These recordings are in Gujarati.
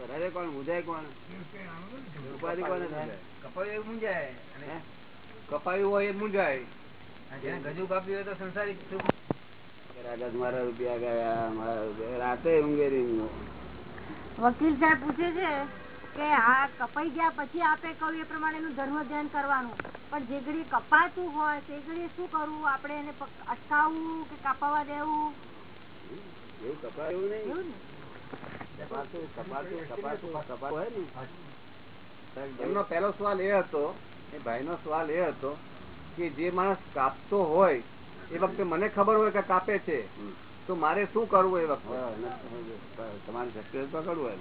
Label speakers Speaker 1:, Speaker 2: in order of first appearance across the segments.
Speaker 1: રડે કોણ મુજાય કોણ ઉપાધિ કોને થાય
Speaker 2: કપાયું
Speaker 3: હોય એ મુંજાય
Speaker 2: ગજુ કાપ્યું હોય તો સંસારિક સુખ
Speaker 1: રાજા મારા રૂપિયા ગયા મારા રાતે ઊંઘે
Speaker 4: વકીલ સાહેબ પૂછે છે. કે આ કપાઈ ગયા પછી આપે કહ્યું એ પ્રમાણે ધર્મ ધ્યાન કરવાનું. પણ જે ઘડી કપાતું હોય તે ઘડી શું કરવું? આપણે એને અટકાવવું કે કાપાવા દેવું?
Speaker 1: એવું કપાય નહીં. કપાતું કપાતું કપાતું કપાતું હોય ને.
Speaker 3: એમનો પહેલો સવાલ એ હતો એ ભાઈનો સવાલ એ હતો કે જે માણસ કાપતો હોય એ વખતે મને ખબર હોય કે કાપે છે? તો મારે શું કરવું એ વખતે?
Speaker 1: તમારે શક્ય પકડવું હોય.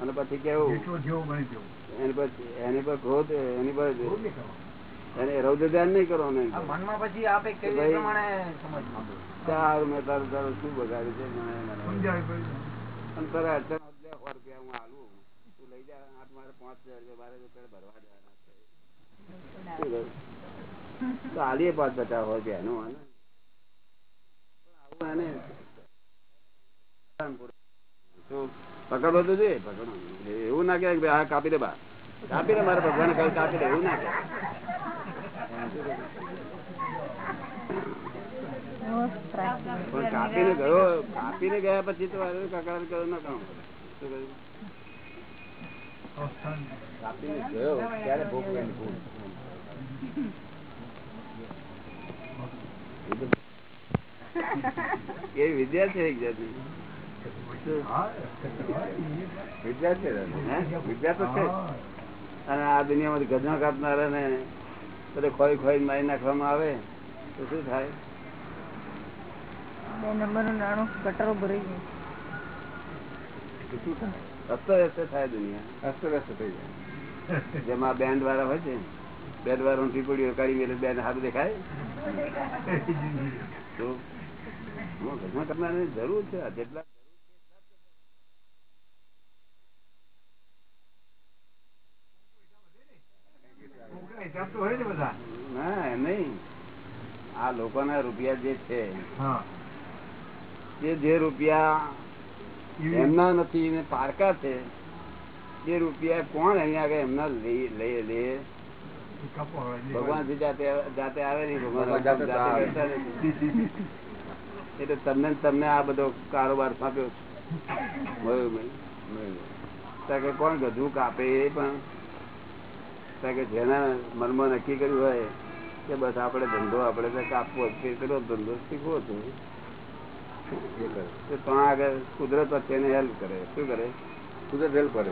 Speaker 1: અને પછી કેવું એની પર ક્રોધ એની પર રૌદ્ર ધ્યાન નહીં
Speaker 2: આ મનમાં પછી આપે
Speaker 1: ચાર મેં તારું તારું શું બગાડ્યું છે અને તું લઈ જા આઠ મારે પાંચ હજાર રૂપિયા તો ભરવા કરું? તો આલીએ પાંચ બચાવ સો રૂપિયા એનું શું પકડવું જોઈએ પકડવું એવું ના કે આ કાપી દે બા. કાપી દે, મારે ભગવાન કહ્યું, કાપી દે, એવું ના કે પણ કાપીને ગયો, કાપીને ગયા પછી તો કકડાટ કાકા કહ્યું ના કામ શું કાપીને ગયો, ત્યારે ભોગવે એ વિદ્યા છે એક જાતની. વિદ્યા છે વિદ્યા તો છે અને આ દુનિયામાંથી ગજના કાપનારા ને બધે ખોઈ ખોઈ મારી નાખવામાં આવે તો શું થાય?
Speaker 4: બે નંબરનું નાણું ગટરો ભરાઈ ગયું
Speaker 1: શું થાય? અસ્તવ્યસ્ત થાય દુનિયા.
Speaker 3: અસ્તવ્યસ્ત થઈ જાય.
Speaker 1: જેમાં બેન્ડ વાળા હોય છે બેન્ડ વાળા ટીપડીઓ કાઢી મેલે બેન્ડ હાથ દેખાય. કરનારની જરૂર છે જેટલા ના નહીં. આ લોકોના રૂપિયા જે છે જે રૂપિયા એમના નથી ને પારકા છે એ રૂપિયા કોણ અહીંયા આગળ એમના લઈ લઈ લે ભગવાનથી જાતે જાતે આવે. નહીં ભગવાન એટલે તમને તમને આ બધો કારોબાર સોંપ્યો છે. કે કોણ ગધું કાપે એ પણ? કે જેના મનમાં નક્કી કર્યું હોય કે બસ આપણે ધંધો આપણે કાપવો પેલો ધંધો શીખવો છે. તો ત્યાં આગળ કુદરત વચ્ચેને હેલ્પ કરે. શું કરે?
Speaker 3: કુદરત હેલ્પ કરે.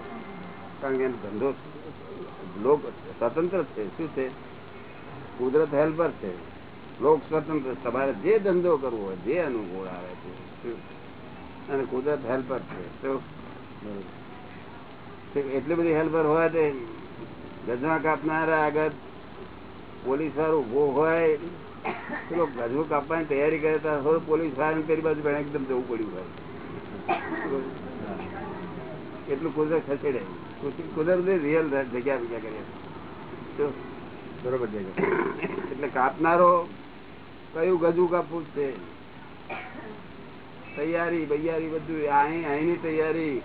Speaker 1: કારણ કે ધંધો લોક સ્વતંત્ર છે. શું છે? કુદરત હેલ્પર છે. લોક સ્વતંત્ર તમારે જે ધંધો કરવો હોય જે અનુકૂળ આવે છે અને કુદરત હેલ્પર છે તો એટલી બધી હેલ્પર હોય તે ગજવા કાપનારા આગળ પોલીસ વાળો ઊભો હોય પેલો ગજવું કાપવાની તૈયારી કરે તો થોડું પોલીસ વાળાને પેલી બાજુ પણ એકદમ જવું પડ્યું હોય. એટલું કુદરત ખસેડે. કુદરત રિયલ જગ્યા બીજા કરીએ તો
Speaker 3: બરોબર જગ્યા
Speaker 1: એટલે કાપનારો કયું ગજુ કાપવું છે? તૈયારી, બૈયારી બધું. અહીં અહીંની તૈયારી.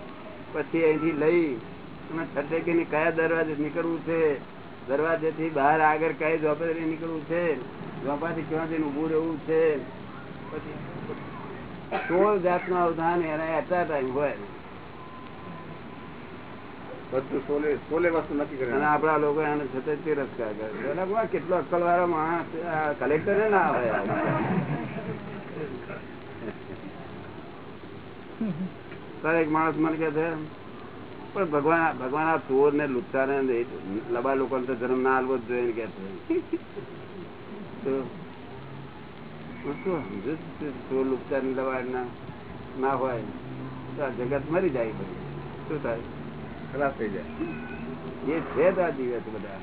Speaker 1: પછી અહીંથી લઈ અને છટેકીને કયા દરવાજે નીકળવું છે? દરવાજેથી બહાર આગળ કઈ ઝોપડી નીકળવું છે? ઝોપાથી ક્યાંથી ઉભું રહેવું છે? પછી સોળ જાતનું અવધાન એના એટલા ટાઈમ હોય.
Speaker 3: બધું સોલે સોલે વસ્તુ નક્કી કરે
Speaker 1: અને આપડા લોકો એને છતાં તિરસ્કાર કરે કેટલો અક્કલ વાળો માણસ કલેક્ટર ના આવે દરેક માણસ મને કે છે પણ ભગવાન ભગવાન આ ચોર ને લુચ્ચા ને લબા લોકો તો ધર્મ ના આલવો જ જોઈએ કે છે? ચોર લુચ્ચા ને લબાડ ના ના હોય? તો આ જગત મરી જાય શું થાય?
Speaker 3: ખલાસ થઈ જાય.
Speaker 1: એ છે તો આ દિવસ બધા.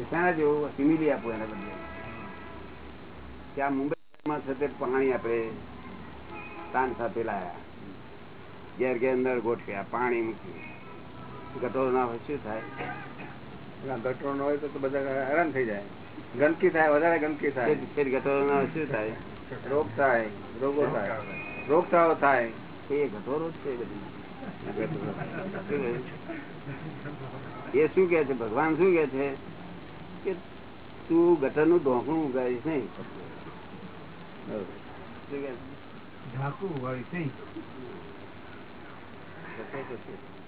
Speaker 1: એ શાના જેવું સિમિલી આપો એના બદલે. ત્યાં મુંબઈમાં છે તે પાણી આપણે તાન સાથે લાયા. ઘેર ઘેર નળ ગોઠવ્યા પાણી મૂક્યું. ગટોરો ના હોય શું થાય?
Speaker 3: ગટરો ન હોય તો તો બધા હેરાન થઈ જાય. ગંદકી થાય વધારે ગંદકી થાય.
Speaker 1: ફેર ના હોય શું થાય?
Speaker 3: રોગ થાય રોગો થાય. રોગચાળો થાય.
Speaker 1: એ ગટોરો છે બધી. એ શું કે છે? ભગવાન શું કે છે? કે તું ગટરનું ઢોકણું ઉગાડીશ નહીં.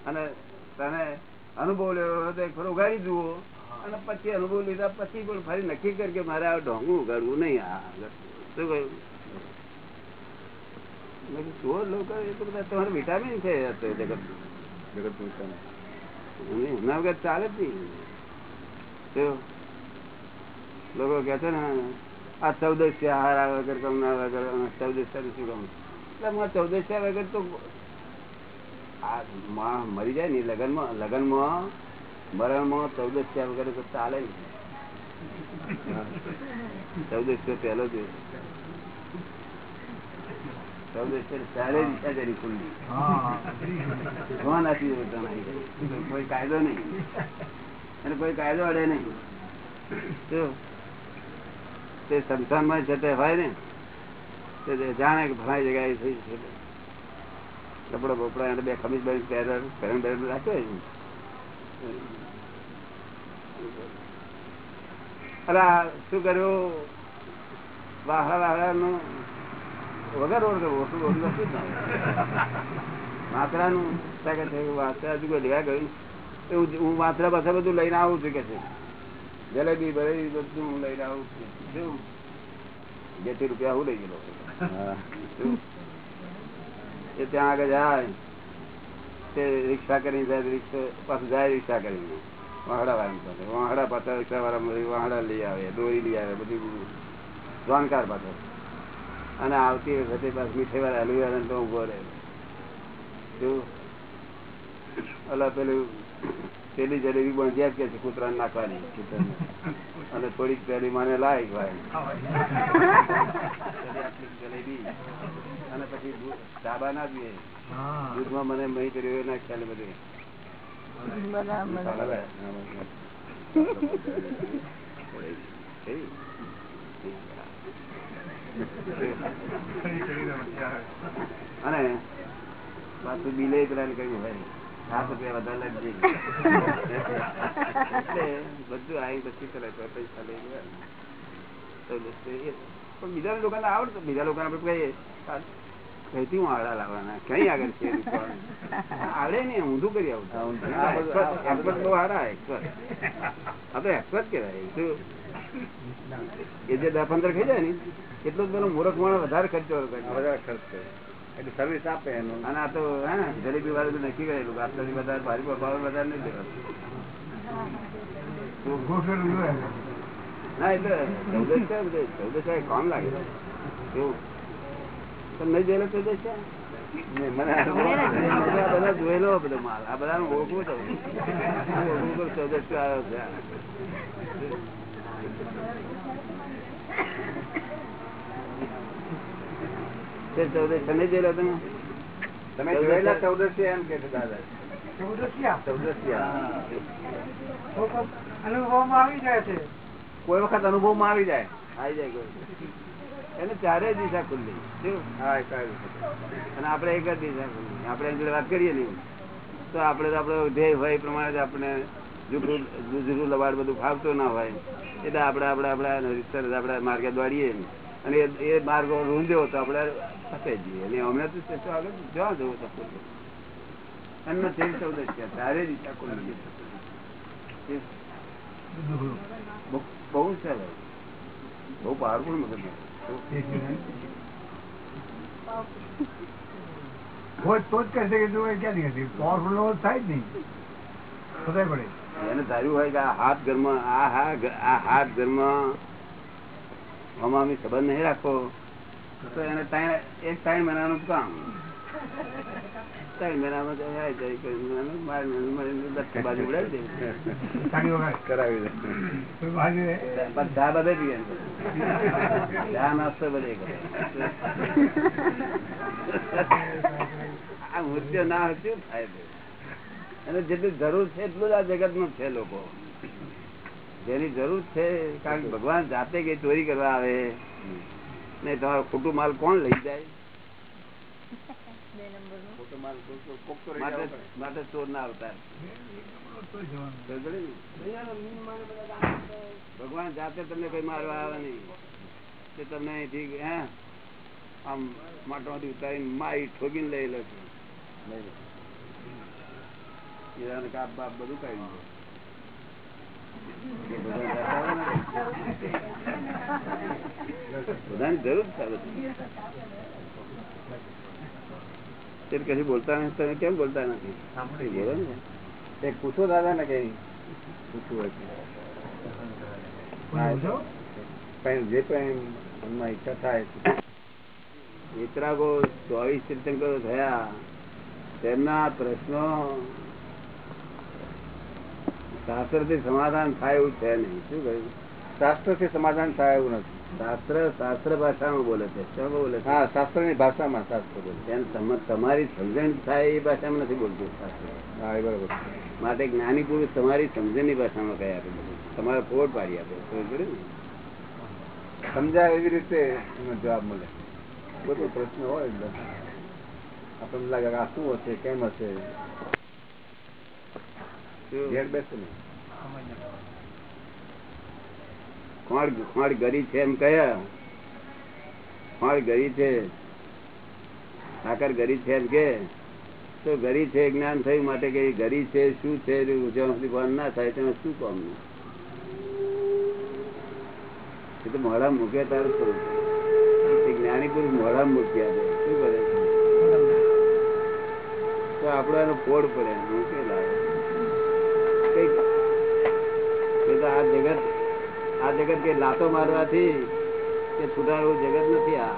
Speaker 1: અને તને અનુભવ લેવો એક ઉગાડી જુઓ. અને પછી અનુભવ લીધા પછી પણ ફરી નક્કી કર કે મારે આ ઢોંગું ઉગાડવું નહીં આ શું કહ્યું? જુઓ લોકો તો તમારે વિટામિન છે જગત જગત એમના વગર ચાલે જ નહીં. લોકો કે છે ને, આ ચૌદસ્ય હારા વગર કમના વગર ચૌદસ્ય શું કહું એટલે ચૌદસ્ય વગર તો આ મરી જાય ને, લગનમાં લગનમાં, મરણમાં ચૌદસ્ય વગર તો ચાલે ને ચૌદસ્ય પહેલો જ ચૌદસ્ય ચારે દિશા જરી ખુલ્લી ભગવાન આપી દીધું તને. કોઈ કાયદો નહીં. જાણે ફલાણી જગ્યાએ થઈ બપડા એને બે ખમીજ પહેરે પહેરણ પહેરણ રાખે અરે શું કર્યું? વાહરા વાહરા નું વગર ઓળખે ઓછું શું જ ના. કે છે કે હજુ કોઈ લેવા ગયું? એવું હું માત્રા પાસે બધું લઈને આવું છું કે છે. જલેબી બરેબી બધું હું લઈને આવું છું. શું જેથી રૂપિયા હું લઈ ગયેલો? એ ત્યાં આગળ જાય. તે રિક્ષા કરીને જાય રિક્ષા પાછું જાય રિક્ષા કરીને. વાહડા વાળા પાસે. વાહડા પાછા રિક્ષા વાળા વાહડા લઈ આવે દોરી લઈ આવે બધું. જાણકાર પાછો અને આવતી વખતે પાછ મીઠે વાર હલવી તો ઊભો રહે. ઓલા અલા પેલું પેલી જલેબી પણ જ્યાં કે છે કૂતરા નાખવાની. અને થોડીક પેલી મને લાય ભાઈ જલેબી. અને પછી ડાબા ના પીએ દૂધમાં મને મહી કર્યો ના ખ્યાલ બધે. અને પાછું બિલે પેલા ભાઈ. સાત રૂપિયા વધારે લાગજે બધું આવી પછી કરે તો પૈસા લઈ ગયા તો બસ એ- પણ બીજા લોકોને આવડતું બીજા લોકોને આપણે કહીએ કઈથી હું આડા લાવવાના? કઈ આગળ છે એ દુકાન?" આવડે ને ઊંધું કરી આવું. expert બહુ સારા expert. આ તો કહેવાય. એ જે દસ પંદર ખાઈ જાય ને એટલો જ પેલો મૂર્ખ માણસ વધારે ખર્ચો
Speaker 3: વધારે ખર્ચ કરે. એટલે સર્વિસ આપે એનો.
Speaker 1: અને આ તો હે જલેબી વાળું તો નક્કી કરેલું આટલાથી વધારે ભારી ભાવ વધારે નહીં દેવાનું ના એટલે ચૌદશ છે બધે ચૌદશ છે, કામ લાગે. એવું. તમે નહીં જોયેલો ચૌદશ છે? મને જોયેલો. બધો માલ. આ બધા ઓળખું તો ઓળખું ચૌદશ આવ્યો છે. તે ચૌદશ તમે જોયેલો તમે
Speaker 3: તમે જોયેલા ચૌદશી એમ કે દાદા? ચૌદશિયા?
Speaker 2: અનુભવમાં આવી જાય છે.
Speaker 3: કોઈ વખત અનુભવમાં આવી જાય.
Speaker 1: આવી જાય કોઈ એને ચારે દિશા ખુલ્લી. અને આપડે એક જ દિશા ખુલ્લી. આપડે એની જોડે વાત કરીએ નહીં. તો આપડે તો આપડે ધ્યેય હોય એ પ્રમાણે જ આપણે જુઠું જુઠું લવાડ બધું ફાવતું ના હોય. એટલે આપડે આપડે આપડા આપણા માર્ગે દોડીએ અને એ માર્ગ રૂંધ્યો તો આપડે ફસે જઈએ. અને અમે તો છે આગળ જવા જવું શકો એમનો તેર ચૌદ છે. તારે દિશા ખુલ્લી છે. બહુ- બહુ સરસ બહુ પાવરફુલ મગજ
Speaker 2: તો જ જો એ ક્યાંથી પાવરફુલ થાય જ નહીં. પડે.
Speaker 1: એને ધાર્યું હોય કે આ હાથ ઘરમાં આ હા આ હાથ ઘરમાં આમાં સંબંધ નહીં રાખો. તો એને એક ત્રણ મહિનાનું કામ. ત્રણ મહિનામાં તો જાય જાય કરી મહિનામાં બાર મહિનામાં દસ બાજુ ઉડાડી દે.
Speaker 3: કરાવી દે.
Speaker 2: કોઈ બાજુ એ-
Speaker 1: પણ ચા બધે પીએ એમ નાસ્તો બધે આ મૃત્યુ ના હતું ફાયદો અને જેટલી જરૂર છે એટલું જ આ જગતનું છે લોકો. જેની જરૂર છે કારણ કે ભગવાન જાતે કે ચોરી કરવા આવે ને તમારો ખોટું માલ કોણ લઈ જાય? માટે ચોર ના અવતાર
Speaker 2: તો જવાનું.
Speaker 1: સમજ્યો? ને? ભગવાન જાતે તમને કઈ મારવા આવે નહીં. તે તમને અહીંથી હે? આમ માટમાંથી ઉતારી માઈ ઠોકીને લઈ લે છે. કાપ બાપ બધું કાઢી દે. એ ભગવાન જાતે આવે ને. બધાની જરૂર કશું બોલતા નથી તમે કેમ બોલતા નથી? બોલો ને.
Speaker 3: એ પૂછો દાદા ને કઈ? પૂછવું હોય તો.
Speaker 2: કોઈ પૂછો?
Speaker 3: કઈ જે કઈ મનમાં ઈચ્છા થાય
Speaker 1: વિતરાગો ચોવીસ તીર્થંકરો થયા. તેમના પ્રશ્નો શાસ્ત્રથી સમાધાન થાય એવું છે નહીં. શું કહ્યું?
Speaker 3: શાસ્ત્રથી સમાધાન થાય એવું નથી.
Speaker 1: શાસ્ત્ર શાસ્ત્ર ભાષામાં બોલે છે. શું બોલે છે?
Speaker 3: હા શાસ્ત્રની ભાષામાં શાસ્ત્ર બોલે
Speaker 1: છે. તમારી સમજણ થાય એ ભાષામાં નથી બોલતું શાસ્ત્ર.
Speaker 3: હા એ બરાબર
Speaker 1: માટે જ્ઞાની પુરુષ તમારી સમજણની ભાષામાં કહી આપે બધું? તમારે ફોડ પાડી આપે?
Speaker 3: સમજાય એવી રીતે એનો જવાબ મળે. બધો પ્રશ્ન હોય આપણને લાગે આ શું હશે કેમ હશે?
Speaker 1: ખોળ ગરી છે એમ કયા ખોળ ગરી છે. સાકર ગરી છે એમ કે તો ગરી છે જ્ઞાન થયું માટે કે એ ગરી છે શું છે જ્યાં ભાન ના થાય ત્યાં શું કામનું એ તો મોડા મૂકે તારું એ જ્ઞાની પુરુષ મોડા મૂક્યા છે. શું કરે તો આપડે એનો ફોડ પડે. મૂકે તો આ જગત આ જગત કે લાતો મારવાથી કે છૂટાડવું જગત નથી આ.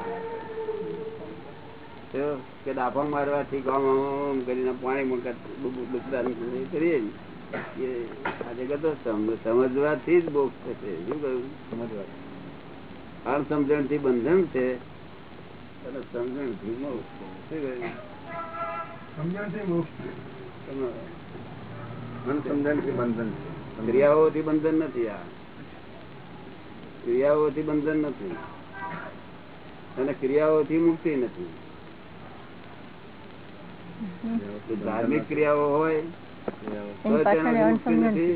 Speaker 1: કે દાફો મારવાથી ગામ કરીને પાણી મૂકત કરીએ આ જગત સમજવાથી જ બોક્સ થશે. શું કહ્યું?
Speaker 3: સમજવા
Speaker 1: અણસમજણથી બંધન છે અને સમજણથી મોક્ષ શું
Speaker 2: મોક્ષ.
Speaker 1: તમે
Speaker 3: થી બંધન છે.
Speaker 1: ક્રિયાઓથી બંધન નથી આ. ક્રિયાઓથી બંધન નથી. અને ક્રિયાઓથી મુક્તિ નથી. ધાર્મિક ક્રિયાઓ હોય તો તેનાથી મુક્તિ નથી.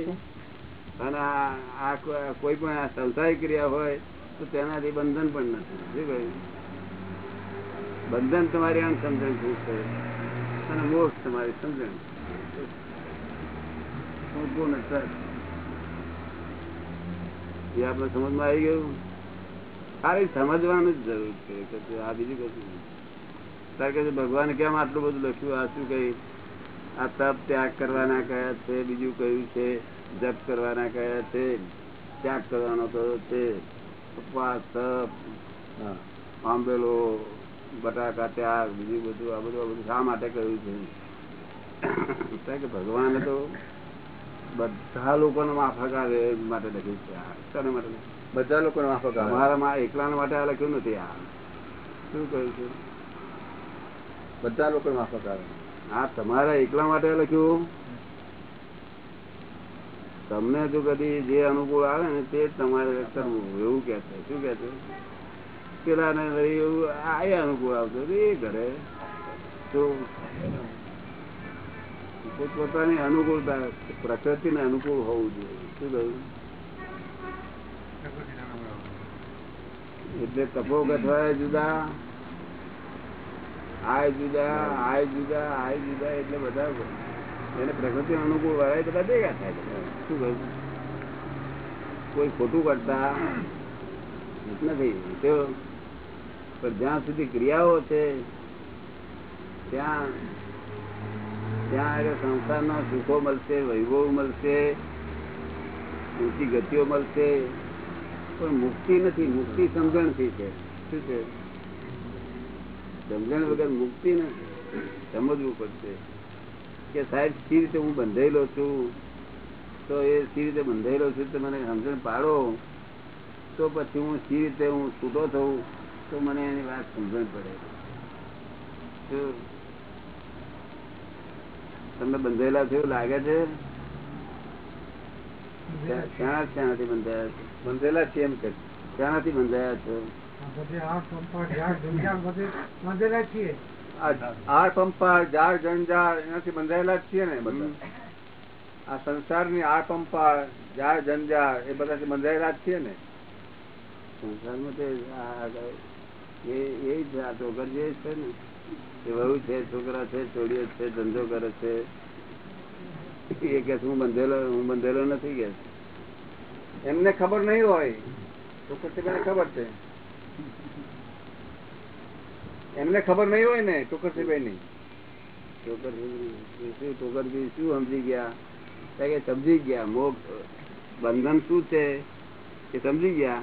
Speaker 1: અને આ- કોઈ પણ સંસારી ક્રિયા હોય તો તેનાથી બંધન પણ નથી. શું કહ્યું? બંધન તમારી અણસમજણથી છે. અને મોક્ષ તમારી સમજણ સંપૂર્ણ સત્ય. એ આપણે સમજમાં આવી ગયું? ખાલી સમજવાનું જ જરૂર છે કે આ બીજું કશું કારણ કે ભગવાને કેમ આટલું બધું લખ્યું? આ શું કઈ આ તપ ત્યાગ કરવાના કયા છે? બીજું કયું છે? જપ કરવાના કયા છે? ત્યાગ કરવાનો કયો છે? ઉપવાસ તપ આંબેલો બટાકા ત્યાગ બીજું બધું આ બધું આ બધું શા માટે કહ્યું છે? કે ભગવાને તો બધા લોકોને માફક આવે માટે લખ્યું છે માટે
Speaker 3: બધા લોકોને માફક આવે
Speaker 1: તમારા માં માટે આ લખ્યું નથી આ. શું કહ્યું છે?
Speaker 3: બધા લોકો માફક આવે
Speaker 1: આ તમારા એકલા માટે લખ્યું? તમને જો કદી જે અનુકૂળ આવે ને તે તમારે કરવું એવું કે છે. શું કે છે? પેલા ને એવું આ અનુકૂળ આવતો એ ઘરે તો પોતપોતાની અનુકૂળતા, પ્રકૃતિને અનુકૂળ હોવું જોઈએ. શું કહ્યું? એટલે તપો ગઠવાય જુદા, આય જુદા આય જુદા આય જુદા એટલે બધા એને પ્રકૃતિ અનુકૂળ વાળા બધા ભેગા થાય શું કહ્યું? કોઈ ખોટું કરતા નથી. પણ જ્યાં સુધી ક્રિયાઓ છે, ત્યાં ત્યાં આગળ સંસારના સુખો મળશે, વૈભવ મળશે, ઊંચી ગતિઓ મળશે. પણ મુક્તિ નથી, મુક્તિ સમજણથી છે. શું છે? સમજણ વગર મુક્તિ નથી. સમજવું પડશે. કે સાહેબ, સી રીતે હું બંધાયેલો છું, તો એ સી રીતે બંધાયેલો છું, તો મને સમજણ પાડો. તો પછી હું સી રીતે હું છૂટો થઉં, તો મને એની વાત સમજણ પડે? તમને બંધાયેલા છે એવું લાગે છે? શા- શા- બંધાયા છે?
Speaker 3: બંધેલા છે એમ કે.
Speaker 1: શાનાથી બંધાયા છો? આ
Speaker 3: આર પંપા જાર જંજાળ એનાથી બંધાયેલા જ છીએ ને બધા. આ સંસારની આર પંપા જંજાળ એ બધાથી બંધાયેલા જ છીએ ને.
Speaker 1: સંસારમાં તે આ- આ- એ એ જ આ ટોકર જે છે ને વહુ છે, છોકરા છે ચોડીઓ છે, ધંધો કરે છે. એ કે હું બંધેલો હું બંધેલો નથી કે?
Speaker 3: એમને ખબર નહીં હોય. ટુકરસીભાઈ ખબર છે. એમને ખબર નહીં હોય ને ટુકરસીભાઈ ની
Speaker 1: ટોકર શું ટોકર બી શું સમજી ગયા? તો કે સમજી ગયા, મોક્ષ, બંધન શું છે? એ સમજી ગયા.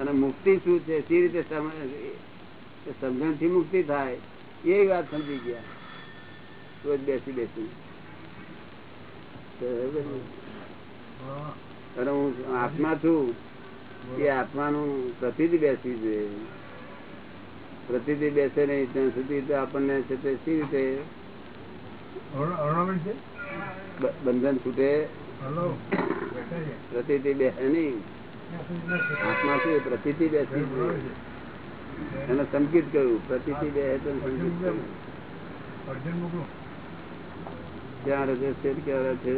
Speaker 1: અને મુક્તિ શું છે? સી રીતે સમજણથી મુક્તિ થાય? એ વાત સમજી ગયા. રોજ બેસી બેસી. હું આત્મા છું. એ આત્માનું પ્રતિથી બેસવી જોઈએ. પ્રતિથી બેસે નહીં, ત્યાં સુધી તો આપણને છે તે સી રીતે બંધન છૂટે? પ્રતિથી બેસે નહીં. આત્મા શું પ્રતિથી બેસવી જોઈએ. એને સંકિત કહ્યું પ્રતિથી બે તો સંકિત કહ્યું
Speaker 2: અર્જુન મોકલો.
Speaker 1: ક્યાં રહે છે ક્યાં રહે છે?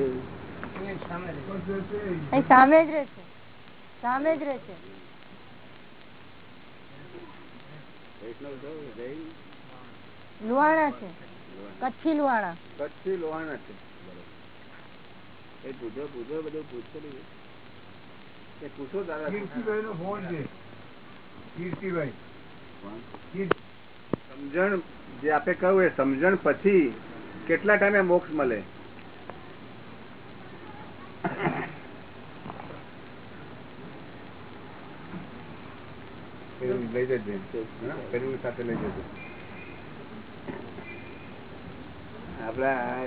Speaker 4: સામે જ સામે જ રહે છે. કચ્છી લુહાણા.
Speaker 3: કચ્છી લોહાણા છે.
Speaker 1: એ પૂછો પૂછો બધું પૂછો
Speaker 3: એ પૂછો દાદા
Speaker 2: કીર્તિભાઈ નો ફોન છે. કીર્તિભાઈ.
Speaker 3: સમજણ જે આપે કહ્યું એ સમજણ પછી કેટલા ટાઈમે મોક્ષ મળે? લઈ જજે. પેલું સાથે લઈ જજે.
Speaker 1: આપડા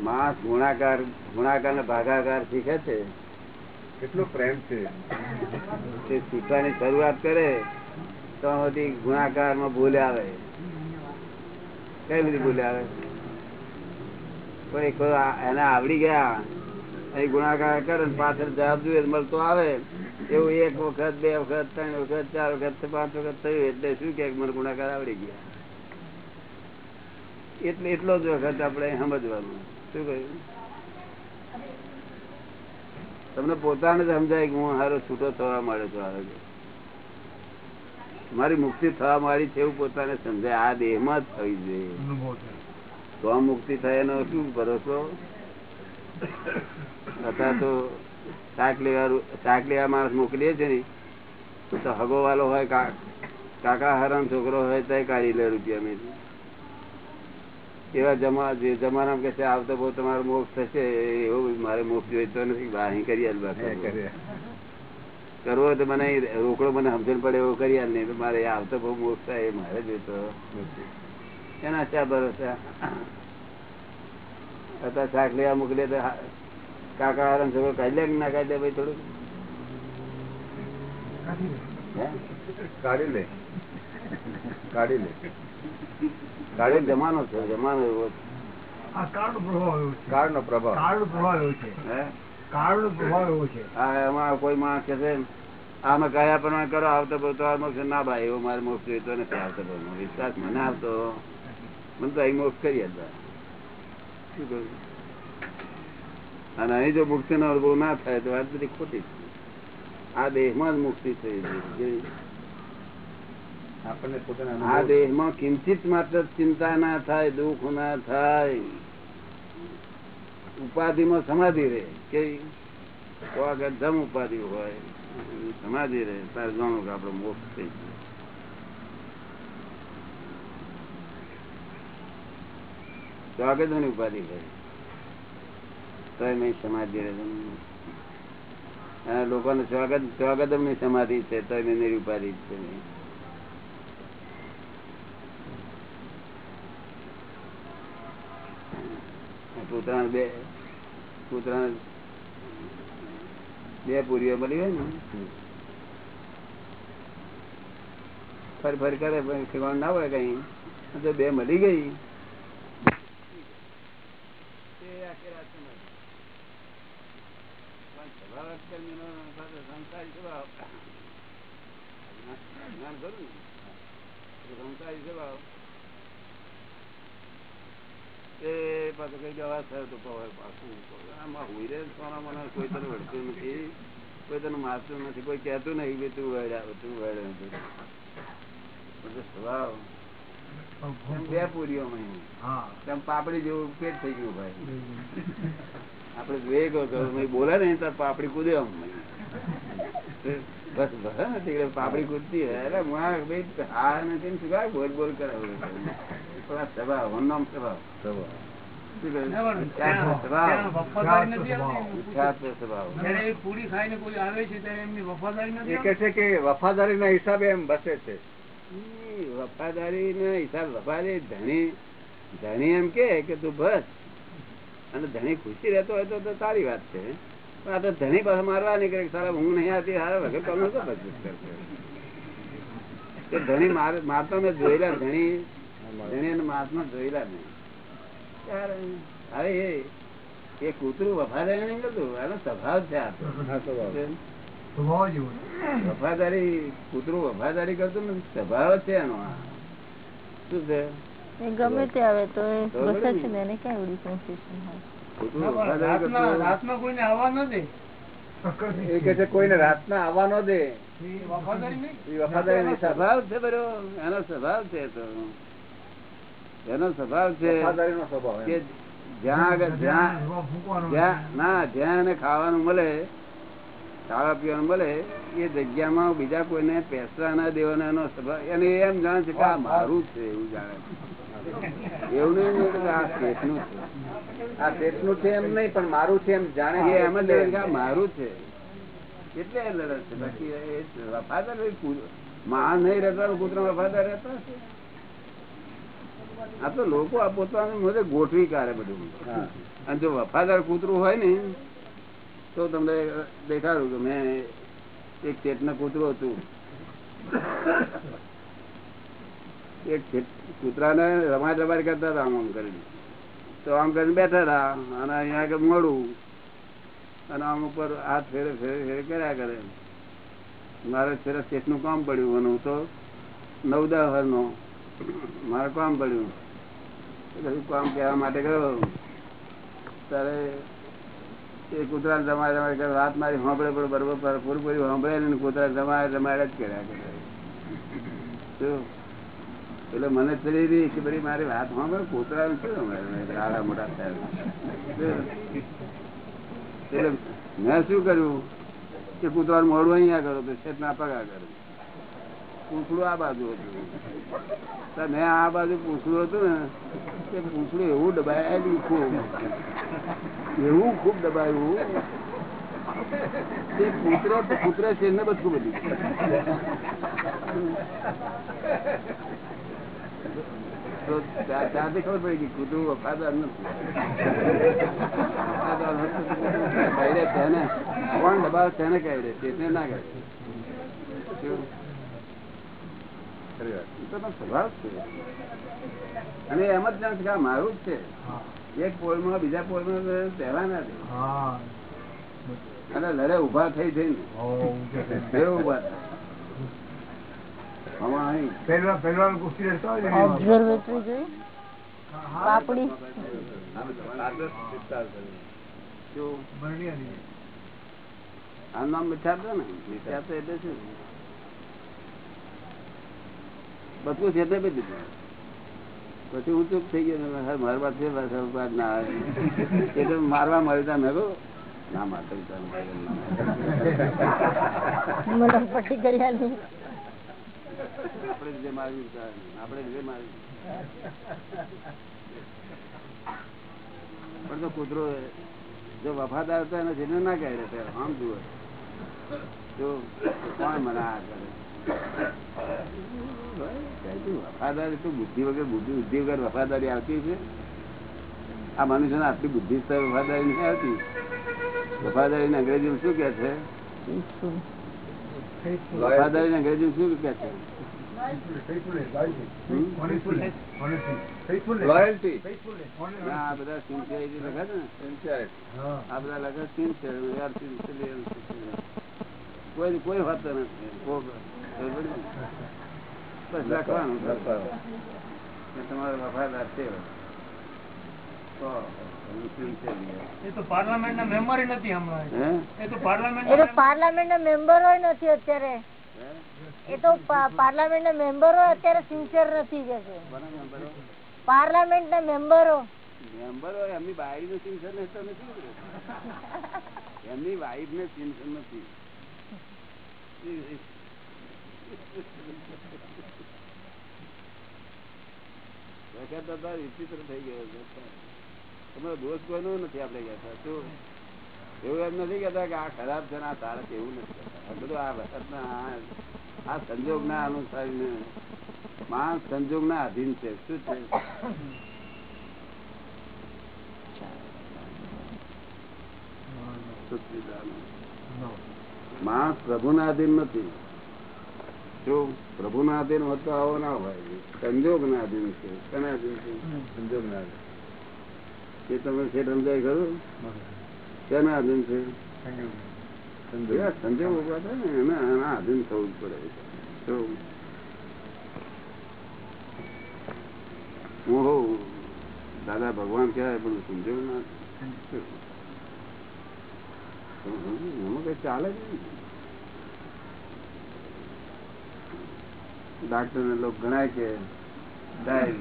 Speaker 1: માણસ ગુણાકાર ગુણાકાર ને ભાગાકાર શીખે છે.
Speaker 3: કેટલો પ્રેમ છે.
Speaker 1: તે શીખવાની શરૂઆત કરે તો ગુણાકારમાં ભૂલ આવે. કઈ બધી ભૂલ આવે? એને આવડી ગયા. અહીં ગુણાકાર કરે પાછળ જવાબ જોઈએ મળતો આવે. એવું એક વખત, બે વખત, ત્રણ વખત, ચાર વખત, પાંચ વખત થયું એટલે શું કે મને ગુણાકાર આવડી ગયા. એટલે એટલો જ વખત આપણે સમજવાનું. શું કહ્યું? તમને પોતાને સમજાય કે હું હારો છૂટો થવા માંડ્યો છું હારો મારી મુક્તિ થવા મારી છે એવું પોતાને સમજાય આ દેહમાં જ થઈ જોઈએ તો આ મુક્તિ થાય એનો શું ભરોસો? અથવા તો શાક લેવા શાક લેવા માણસ મોકલીએ છે ને તો હગો વાલો હોય કાકા હરામ છોકરો હોય તો કાઢી લે રૂપિયા મેં એવા જમા જે જમાના કે છે આવતો બહુ તમારો મોક્ષ થશે એવું મારે મોક્ષ જોઈતો નથી. બા અહીં કરી આલ બા
Speaker 3: હે, કરે.
Speaker 1: કરવો તો મને રોકડો મને સમજણ પડે એવો કરી આલ નહીં. તો મારે આવતો બહુ મોક્ષ એ મારે નથી. એના શા ભરોસા. અત્યારે શાક લેવા મોકલીએ તો કાકા આરામ છોકરો કાઢી લે ના કાઢી લે ભાઈ થોડું
Speaker 2: કાઢી લે.
Speaker 3: કાઢી લે. કાઢી લે.
Speaker 1: જમાનો છે જમાનો એવો
Speaker 2: કાર્ડ પ્રભાવ
Speaker 3: કાર્ડ નો પ્રભાવ.
Speaker 2: કાર્ડ પ્રભાવ એવો છે.
Speaker 1: હે?
Speaker 2: કાળનો પ્રભાવ એવો છે.
Speaker 1: આ એમાં કોઈ માણસ કે છે આમાં કયા પ્રમાણે કરો આવતો બહુ મોક્ષ ના ભાઈ એવો મારે મોક્ષ જોઈતો નથી આવતો બહુ વિશ્વાસ મને આવતો. મને તો અહીં મોક્ષ કરી હતા શું કરું અને અહીં જો મુક્તિ નો અનુભવ ના થાય તો વાત બધી ખોટી છે. આ દેહમાં જ મુક્તિ થઈ
Speaker 3: આપણને
Speaker 1: આ
Speaker 3: દેહ
Speaker 1: દેહમાં કિંચિત માત્ર ચિંતા ના થાય દુઃખ ના થાય. ઉપાધિમાં સમાધિ રહે. કે તો ઉપાધિ હોય સમાધિ રે તાર જાણો કે આપડે મોક્ષ થઈ ગયો આગળ ઉપાધિ હોય તો એમ સમાધિ રહે. લોકો લોકોને સ્વાગત સ્વાગતમની સમાધિ છે તો એની ઉપાધિ છે નહીં. બે પૂરીઓ મળી હોય ને? ફરી ફરી કરે, પણ ના હોય કઈ. તો બે મળી ગઈ. સંસારી સ્વભાવ. સંસારી સ્વભાવ. એ પાછો કઈ દવા થયો તો આમાં હુઈ સોના મને કોઈ તને વળતું નથી. કોઈ તને મારતું નથી. કોઈ કહેતું નહીં કે તું વળ્યા તું વળ્યા. નથી સ્વભાવ. બે પૂરીઓ તેમ પાપડી જેવું પેટ થઈ ગયું ભાઈ. આપડે જોઈએ બોલે ને તાર પાપડી કૂદે આમ બસ પાપડી કૂદતી અરે મુઆ ભાઈ આ નથી ને શું બોલ બોલ કરાવે સ્વભાવ વનનામ સ્વભાવ.
Speaker 5: વફાદારી
Speaker 3: ના હિસાબે એમ બસે છે.
Speaker 1: વફાદારી ના હિસાબ વફાદારી ધણી ધણી એમ કે તું બસ. અને ધણી ખુશી રહેતો હોય તો સારી વાત છે. આ તો ધણી પાસે મારવા નીકળે સારા હું નહીં આવતી સારા વગર કામનું તો બધું જ કરશે. ધણી માર મારતો મેં જોયેલા ધણી ધણી અને મહાત્મા જોયેલા નહીં હવે એ કૂતરું વફાદારી નહીં કરતું એનો સ્વભાવ છે આ તો. વફાદારી કૂતરું વફાદારી કરતું ને સ્વભાવ છે એનો આ. શું છે?
Speaker 6: ગમે તે આવે તો બસે? છે ને? એને ક્યાં એવડી હોય?
Speaker 5: કોઈને રાત ન દે.
Speaker 3: એ કે છે કોઈને રાતના આવવા ન દે.
Speaker 5: વફાદારી
Speaker 1: સ્વભાવ છે બરો એનો સ્વભાવ છે તો. એનો સ્વભાવ છે કે જ્યાં આગળ જ્યાં
Speaker 2: સ્વભાવ ફૂંકવાનો
Speaker 1: જ્યાં ના જ્યાં એને ખાવાનું મળે ખાવા પીવાનું મળે એ જગ્યામાં બીજા કોઈને પૈસા ના દેવાના એનો સ્વભાવ એને એમ જાણે છે કે આ મારું છે એવું જાણે છે. એવું નહીં આ શેઠનું છે.
Speaker 3: આ શેઠનું છે એમ નહીં પણ મારું છે એમ જાણે છે.
Speaker 1: એમ જ મારું છે. એટલે એ લડે છે. બાકી એ વફાદાર કુ- નહીં રહેતા કૂતરા વફાદાર રહેતા આ તો લોકો આ પોતાનું બધે ગોઠવી કાઢે બધું. અને જો વફાદાર કૂતરું હોય ને તો તમને દેખાડું કે મેં એક ચેટના કૂતરું હતું. એક કૂતરાને રમાડ રમાડ કરતા હતા આમ આમ કરીને. તો આમ કરીને બેઠા હતા અને અહીંયા આગળ મળું. અને આમ ઉપર હાથ ફેરે ફેરે ફેરે કર્યા કરે. મારે ફેરે ચેતનું કામ પડ્યું અને હું તો નવ દસ હરનો મારે કામ પડ્યું. એટલે કામ કહેવા માટે ગયો. ત્યારે એ કૂતરા રમાય કરે. વાત મારી સાંભળે પણ બરોબર પર પૂરેપૂરી સાંભળે ને કૂતરા જમાય જમાય જ કર્યા કરે? એટલે મને ચડી રહી કે ભાઈ મારી વાતમાં કૂતરા શું આડા મોટા એટલે મેં શું કર્યું? કે કૂતરાનું મોડું અહીંયા કરો, તો શેઠ ના પગા કરો. પૂછડું આ બાજુ હતું. મેં આ બાજુ પૂછડું હતું ને તે પૂછડું એવું દબાયેલું ખૂબ એવું ખૂબ દબાયું. તે કૂતરો, કૂતરા છે ને બધું બધું તો ત્યાંથી ખબર પડી ગઈ કૂતરું વફાદાર નથી. તેને કોણ દબાવ તેને કહી દે તેને ના કહે. સ્વભાવ છે. અને એમ જ જાણ કે મારું જ છે. એક પોળમાં બીજા પોળમાં પહેલા ના દે.
Speaker 2: હા.
Speaker 1: અને લડે ઊભા થઈ જઈને. બે ઊભા થાય. બધું છે તે બધું પછી હું ચૂપ થઈ ગયો મારવા છે, ના એટલે મારવા મળ્યું તા મેં ના મારતો આપણે વિચાર નહીં. આપણે જે માર્યું પણ તો કૂતરો જો વફાદાર હતો એને જેને ના કહે રહે આમ જુએ. તો કોણ મને આ કરે? વફાદારી તો બુદ્ધિ વગર બુદ્ધિ બુદ્ધિ વગર વફાદારી આવતી છે. આ મનુષ્યને આટલી બુદ્ધિ વફાદારી નહીં આવતી. વફાદારી ને અંગ્રેજી શું કે છે?
Speaker 6: Peaceful.
Speaker 1: ને અંગ્રેજી શું કે છે. કોઈ કોઈ હોતો નથી. બસ લખવાનું. તમારો વફાદાર છે.
Speaker 5: પાર્લામેન્ટ ના મેમ્બર નથી હમણાં.
Speaker 1: હે?
Speaker 5: એ તો પાર્લામેન્ટ
Speaker 4: એ તો પાર્લામેન્ટ ના મેમ્બર હોય નથી અત્યારે. એ તો પાર્લામેન્ટ ના મેમ્બર હોય અત્યારે સિન્સિયર નથી કે છે. પાર્લામેન્ટ ના મેમ્બરો
Speaker 1: મેમ્બરો એમની બાઈ નું સિન્સર નથી એમની વાઈફ ને સિન્સર નથી. વખત તો વિચિત્ર થઈ ગયો છે. તમારો દોષ કોઈનો નથી આપણે કહેતા. શું? એવું એમ નથી કેતા કે આ ખરાબ છે આ સારા એવું નથી બધું આ વખત આ સંજોગ ના અનુસાર માણસ સંજોગ ના અધીન છે. શું છે? માણસ પ્રભુના અધીન નથી. જો પ્રભુના અધીન હોત આવો ના હોય સંજોગ ના અધીન છે. કના અધીન છે? સંજોગ ના અધીન એ તમે છે સમજાય ખરું? શેના આધીન છે? થાય ને, એના અધીન થવું પડે હું હોઉં, દાદા ભગવાન કહેવાય, પણ સંજોગ ના કઈ ચાલે જ ડાક્ટર ને લોકો ગણાય કે સાહેબ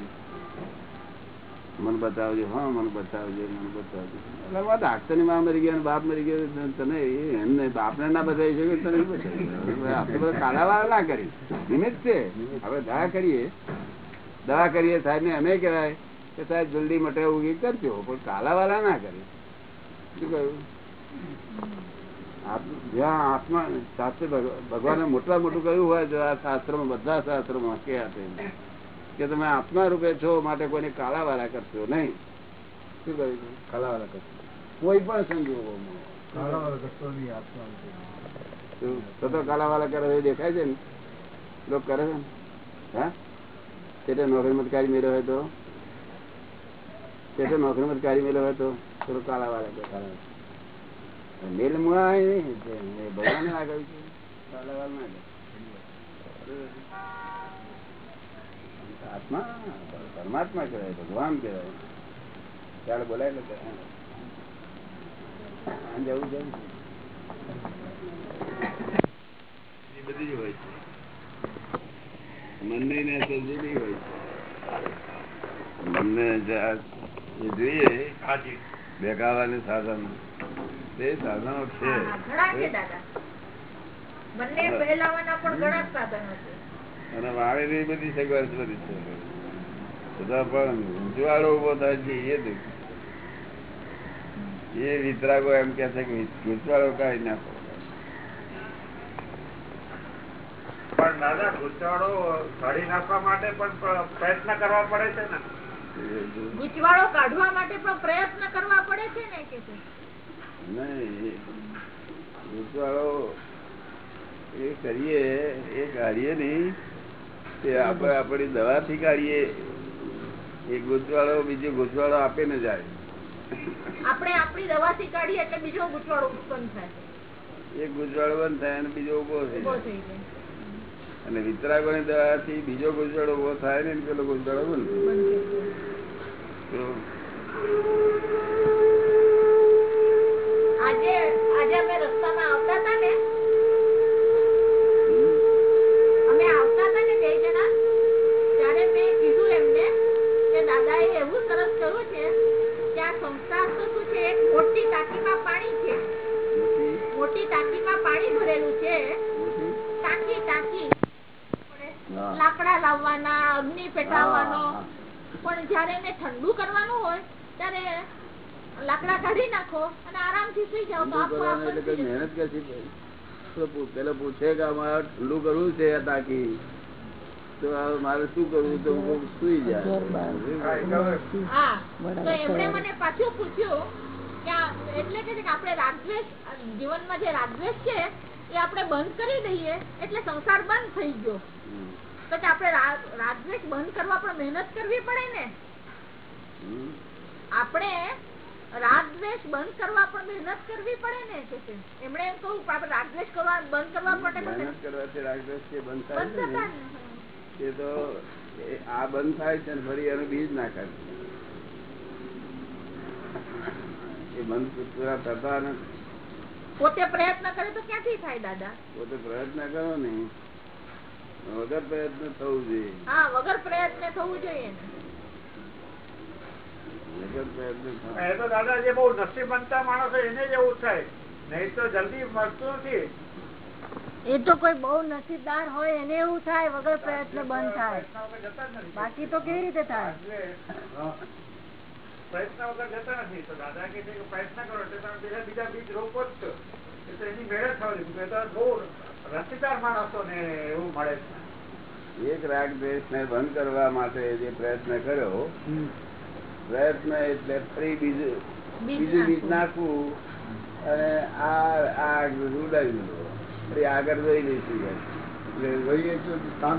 Speaker 1: મને બતાવજો, હા, મને બતાવજો મને બતાવજો. એટલે વાત ડાક્ટરની માં મરી ગયા બાપ મરી ગયો તને એમને બાપને ના બતાવી શકે તને આપણે બધા કાળાવાળા ના કરી નિમિત્ત છે. હવે દવા કરીએ. દવા કરીએ સાહેબ ને અમે કહેવાય કે સાહેબ જલ્દી મટે એવું કરજો, પણ કાલાવાળા ના કરી શું કહ્યું? જ્યાં આત્મા શાસ્ત્ર ભગ- ભગવાને મોટા મોટું કહ્યું હોય તો આ શાસ્ત્રમાં, બધા શાસ્ત્રમાં કે આપે કે તમે આત્મા રૂપે છો માટે કોઈને કાળાવાળા કરશો નહીં. શું કહ્યું? કાળાવાળા કરશો. કોઈ પણ સંજોગો? તો કાળાવાળા કરે દેખાય છે ને? લોક કરે છે હા? હોય તો? તે નોકરી મત કાઢી હોય તો? થોડો કાળાવાળા કરે. મેલ મુઆય નહીં. ભગવાને આ છે. કાળાવાળા ના. આત્મા પરમાત્મા કહેવાય ભગવાન કહેવાય. ત્યારે બોલાય જવું છે બધી જ હોય છે. મનની ને અસર હોય છે. મનને જોઈએ. બેગાવાનું સાધન. છે.
Speaker 4: બંને પણ ઘણા સાધનો છે.
Speaker 1: અને વાવેલી બધી સગવડ બધી છે. બધા પણ ઊંચવાળો ઊભો થાય છે એ જ. એ વિતરાગો એમ કે છે કે ગૂંચવાળો કાઢી નાખો
Speaker 3: પણ દાદા ગુચવાડો કાઢી નાખવા માટે પણ પ્રયત્ન કરવા પડે છે ને?
Speaker 4: કાઢવા માટે પણ પ્રયત્ન કરવા પડે છે ને કે
Speaker 1: નહીં ગૂંચવાળો એ કરીએ એ કાઢીએ નહીં. તે આપણે આપણી દવાથી કાઢીએ એ ગુજવાળો બીજો ગુજવાળો આપે ને જાય.
Speaker 4: આપણે આપણી દવાથી કાઢીએ એટલે બીજો ગુજવાળો ઉત્પન્ન થાય.
Speaker 1: એક ગુજવાળો બંધ થાય અને બીજો ઊભો થઈ જાય.
Speaker 4: અને વિતરાગો
Speaker 1: ની દવા થી બીજો ગુજવાળો ઊભો થાય ને પેલો ગુજવાળો બંધ
Speaker 4: આજે આજે અમે રસ્તામાં આવતા હતા ને કે દાદાએ એવું સરસ કહ્યું છે કે આ સંસાર તો શું છે એક મોટી ટાંકીમાં પાણી છે.
Speaker 1: મોટી
Speaker 4: મોટી ટાંકીમાં પાણી ભરેલું છે. ટાંકી ટાંકી. લાકડા લાવવાના અગ્નિ પેટાવવાનો. પણ જયારે એને ઠંડુ કરવાનું હોય ત્યારે લાકડા કાઢી નાખો અને આરામથી સુઈ જાઓ. તો
Speaker 1: કરવાનું મહેનત કરશે પેલો પૂછે કે અમારે ઠંડુ કરવું છે ટાંકી? તો મારે શું કરવું તો હું સુઈ જાય
Speaker 4: એમણે મને પાછું પૂછ્યું એટલે કે આપણે રાગદ્વેષ જીવનમાં જે રાગદ્વેષ છે એ આપણે બંધ કરી દઈએ એટલે સંસાર બંધ થઈ ગયો. તો આપણે રાગદ્વેષ બંધ કરવા પણ મહેનત કરવી પડે ને? આપણે રાગદ્વેષ બંધ કરવા પણ મહેનત કરવી પડે ને? કે એમણે એમ કહ્યું કે આપણે રાગદ્વેષ કરવા બંધ કરવા માટે
Speaker 1: મહેનત કરવાથી રાગદ્વેષ બંધ થાય એ તો આ બંધ થાય છે ફરી એનું બીજ નાખાય એ બંધ પૂરા થતા નથી.
Speaker 4: પોતે પ્રયત્ન કરે તો ક્યાંથી થાય દાદા?
Speaker 1: પોતે પ્રયત્ન કરો ને. વગર પ્રયત્ન થવું જોઈએ.
Speaker 4: હા વગર પ્રયત્ન થવું જોઈએ ને.
Speaker 2: દાદા જે બહુ બનતા માણસો એને જ એવું થાય. નહીં તો જલ્દી મળતું નથી.
Speaker 4: એ તો કોઈ બહુ નસીબદાર હોય એને એવું થાય વગર પ્રયત્ન બંધ થાય. બાકી તો કેવી રીતે થાય?
Speaker 2: પ્રયત્ન વગર જતા નથી. તો દાદા કે પ્રયત્ન કરો એટલે બીજા બીજા બીજ રોપો જ છો. એ એની મેળે થવાની. બહુ રસીદાર માણસો ને એવું મળે છે.
Speaker 1: એક રાગ દ્વેષ ને બંધ કરવા માટે જે પ્રયત્ન કર્યો પ્રયત્ન એટલે ફરી બીજું બીજું બીજ નાખવું. અને આ આ રૂડાવી દીધો આગળ જોઈ લઈશું એટલે જોઈએ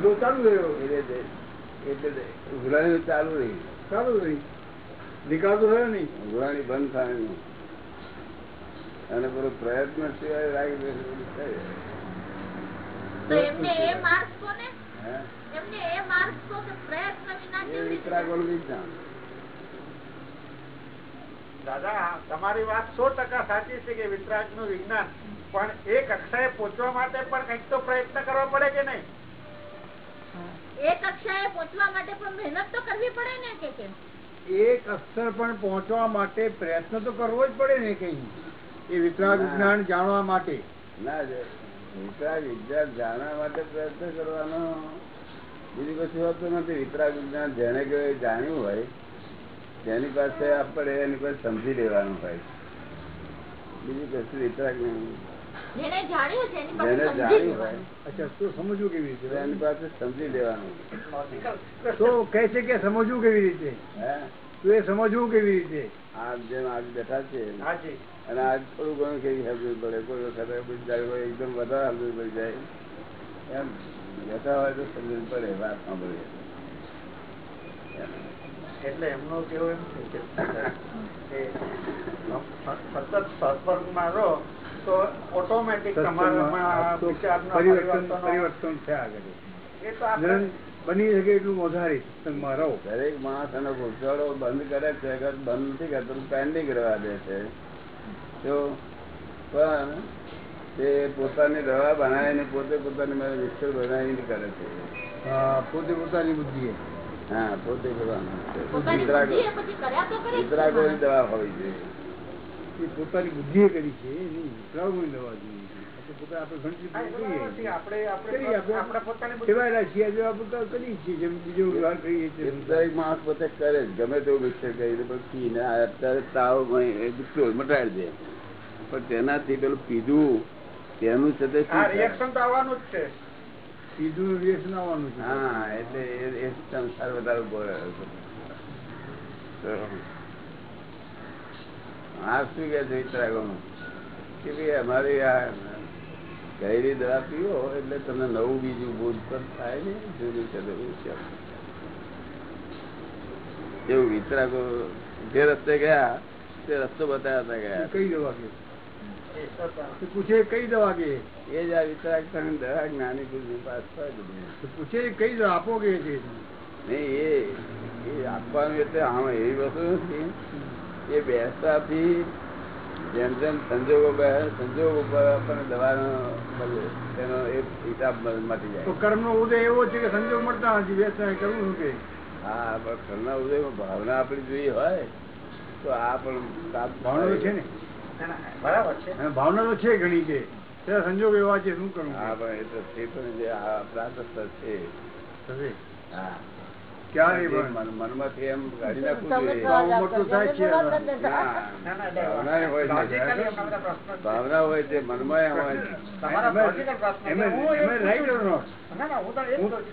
Speaker 1: તો
Speaker 2: ચાલુ રહ્યો.
Speaker 1: એટલે એટલે ઉઘરાણી ચાલુ રહી.
Speaker 2: ચાલુ રહી. નીકળતો થયો નહીં.
Speaker 1: ઉઘરાણી બંધ થાય અને પેલો પ્રયત્ન સિવાય રાખી
Speaker 2: દાદા તમારી વાત સો ટકા સાચી છે કે વિતરાગનું વિજ્ઞાન પણ એક અક્ષરે પહોંચવા માટે પણ કંઈક તો પ્રયત્ન કરવો પડે કે નહીં?
Speaker 4: એ કક્ષાએ પહોંચવા માટે પણ મહેનત તો કરવી પડે ને કે કેમ?
Speaker 7: એક અક્ષર પણ પહોંચવા માટે પ્રયત્ન તો કરવો જ પડે ને કઈ. એ વિતરાગ વિજ્ઞાન જાણવા માટે.
Speaker 1: ના જ વિજ્ઞાન જાણવા માટે પ્રયત્ન કરવાનો બીજી કશું હોતું નથી. વિતરાગ વિજ્ઞાન જેને કે જાણ્યું હોય તેની પાસે આપણે એની પાસે સમજી લેવાનું હોય. બીજું કશું વિતરાગ નહીં
Speaker 4: જેને જાણ્યું છે એની પાસે
Speaker 1: જેને
Speaker 4: સમજી
Speaker 1: જાણ્યું હોય.
Speaker 7: અચ્છા તો સમજવું કેવી
Speaker 1: તો એની પાસે સમજી લેવાનું.
Speaker 7: તો કહે છે કે સમજવું કેવી રીતે?
Speaker 1: હે?
Speaker 7: એ સમજવું કેવી રીતે?
Speaker 1: આ જેમ આજ બેઠા છે. અને આજ થોડું ઘણું કેવી સમજવું પડે. કોઈ વખત બીજી દાડે એકદમ વધારે સમજવું પડી જાય. એમ. બેઠા હોય તો સમજવું પડે વાત સાંભળીએ.
Speaker 2: એટલે એમનો કેવો એમ છે કે સતત સત્સંગમાં રહો તો ઓટોમેટિક તમારામાં
Speaker 7: તો
Speaker 2: વિચારના
Speaker 7: પરિવર્તન
Speaker 2: પરિવર્તન
Speaker 7: થયા કરે
Speaker 2: એ તો આપણે
Speaker 7: જન બની શકે એટલું વધારે સત્સંગમાં રહો.
Speaker 1: દરેક માણસ એનો ઘૂંટવાડો બંધ કરે છે અગર બંધ નથી કરતો પેન્ડિંગ રહેવા દે છે. તો પણ તે પોતાની રવા બનાવીને પોતે પોતાની મારે વિસ્તર બનાવીને કરે છે.
Speaker 7: પોતે પોતાની બુદ્ધિએ
Speaker 1: હા પોતે કરવાનું છે.
Speaker 4: પોતાની છે
Speaker 1: દવા હોવી જોઈએ
Speaker 7: એ પોતાની બુદ્ધિ કરી છે એ નહીં વિતરાગોની જોઈએ. છે. આપણે પોતા આપણે ઘણી
Speaker 2: હા,
Speaker 7: રીતે
Speaker 2: એ બરાબર છે.
Speaker 7: કરીએ
Speaker 2: આપણે
Speaker 7: કરીએ
Speaker 2: આપણે
Speaker 7: આપણે
Speaker 2: આપણે પોતાની બુદ્ધિ-
Speaker 7: ટેવાયેલા છીએ આજે આપણે તો કરીએ છીએ જેમ બીજો વ્યવહાર કરીએ
Speaker 1: એ
Speaker 7: છીએ.
Speaker 1: દરેક માણસ પોતે કરે જ ગમે તેવું મિક્સર કરી દે પણ પીને આ અત્યારે તાવ મટાડી દે. પણ તેનાથી પેલું પીધું તેનું છે તે
Speaker 2: આવવાનું જ છે.
Speaker 7: સીધું રિએક્શન આવવાનું છે.
Speaker 1: હા એટલે એ- એ સંસાર વધારે આ શું કે છે. વિતરાગોનું? કે ભાઈ અમારી આ ગયેલી દવા પીવો એટલે તમને નવું બીજું બોધ પણ થાય ને જૂનું છે. એવું વિતરાગો જે રસ્તે ગયા તે રસ્તો બતાવતા ગયા.
Speaker 7: કઈ દવા કે? પૂછે કઈ દવા કે?
Speaker 1: એ જ આ વિતરાગ તમે દવા જ્ઞાની પુરુષની પાસ
Speaker 7: પૂછે કઈ દવા આપો કે
Speaker 1: નહીં એ એ આપવાનું એટલે આમાં એવી વસ્તુ નથી. એ બેસવાથી જેમ જેમ સંજોગો બે સંજોગ ઉપર આપણને દવાનો મળે તેનો એ હિસાબ મટી જાય.
Speaker 7: કર્મ નો ઉદય એવો છે કે સંજોગ મળતા નથી વ્યસન કરવું શું કે?
Speaker 1: હા પણ કર્મના ઉદયમાં ભાવના આપણી જોઈ હોય તો આ પણ
Speaker 7: ભાવના છે ને.
Speaker 2: બરાબર છે.
Speaker 7: ભાવના તો છે ઘણી કે સંજોગ એવા છે શું કરવું
Speaker 1: હા પણ એ તો છે પણ જે આ પ્રાતસ્થ છે. હા. મન- મનમાંથી એમ નાખવું
Speaker 2: એટલે
Speaker 1: ભાવના હોય છે. મનમાં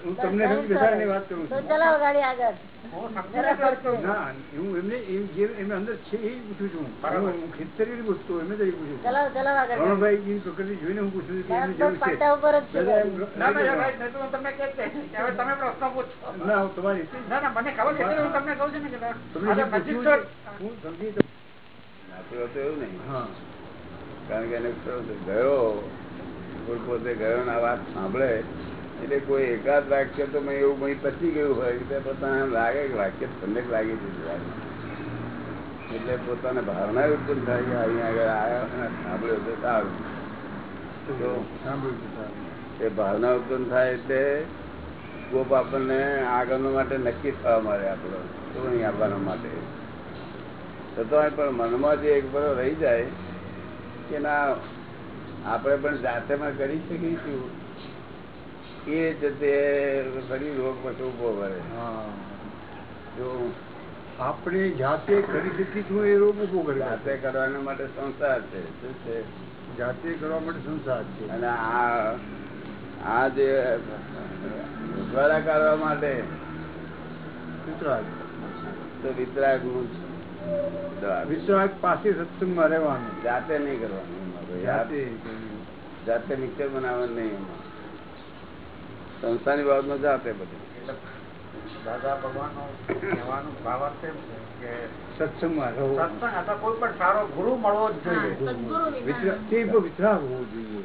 Speaker 2: હું
Speaker 7: તમને વાત કરું છું.
Speaker 6: ગાડી
Speaker 7: અંદર છે એ પૂછું છું. હું ખેતરી પૂછતો એમને તરી પૂછું પ્રકૃતિ જોઈને હું પૂછું છું કે જરૂર છે. એમ
Speaker 6: ગાડી.
Speaker 2: ના, ના,
Speaker 7: right or
Speaker 2: you're
Speaker 7: not?
Speaker 2: right. નહીં તો હું તમને કહે જ નહીં. કે હવે તમે પ્રશ્ન પૂછો.
Speaker 7: ના હું તમારી
Speaker 2: ના, ના, મને ખબર છે. એટલે હું તમને કહું છું ને કે
Speaker 7: તમને જે
Speaker 2: આ તો
Speaker 7: પૂછ્યું
Speaker 2: નજીક
Speaker 7: છે,
Speaker 2: તો-
Speaker 7: હું સમજી તો-
Speaker 1: નાથી હોતું એવું નહીં.
Speaker 7: હા.
Speaker 1: કારણ કે એને ગયો પોતે ગયો ના વાત સાંભળે એટલે કોઈ એકાદ વાક્ય તો મેં એવું કંઈ પચી ગયું હોય કે પોતાને એમ લાગે કે વાક્ય ઠંડક લાગી દીધું એટલે પોતાને ભાવના ઉત્પન્ન થાય કે અહીંયા આગળ આવ્યો અને સાંભળ્યો તો સારું. એ ભાવના ઉત્પન્ન થાય એટલે સ્કોપ આપણને આગળનો માટે નક્કી થવા મળે આપણો. શું નહીં આપવાના માટે? છતાંય પણ મનમાં જે એક બરો રહી જાય કે ના આપણે પણ જાતે માં કરી શકીશું એ જ તે ફરી રોગ પછી ઊભો કરે. જો
Speaker 7: આપણે જાતે કરી શકીશું એ રોગ ઊભો કરે.
Speaker 1: જાતે કરવાના માટે સંસાર છે. શું છે?
Speaker 7: જાતે કરવા માટે સંસાર છે.
Speaker 1: અને આ આ જે દ્વારા કરવા માટે. તો વિતરાગનું
Speaker 7: વિતરાગ પાસે સત્સંગમાં રહેવાનું.
Speaker 1: જાતે નહીં કરવાનું
Speaker 7: જાતે
Speaker 1: જાતે મિક્સર બનાવવાનું નહીં સંસ્થાની બાબતમાં જાતે બધું.
Speaker 2: એટલે દાદા ભગવાનનો કહેવાનું ભાવાર્થ એમ છે કે
Speaker 7: સત્સંગમાં રહો
Speaker 2: સત્સંગ અથવા કોઈ પણ સારો ગુરુ મળવો જ જોઈએ.
Speaker 7: વિતરાગ. હોવો જોઈએ.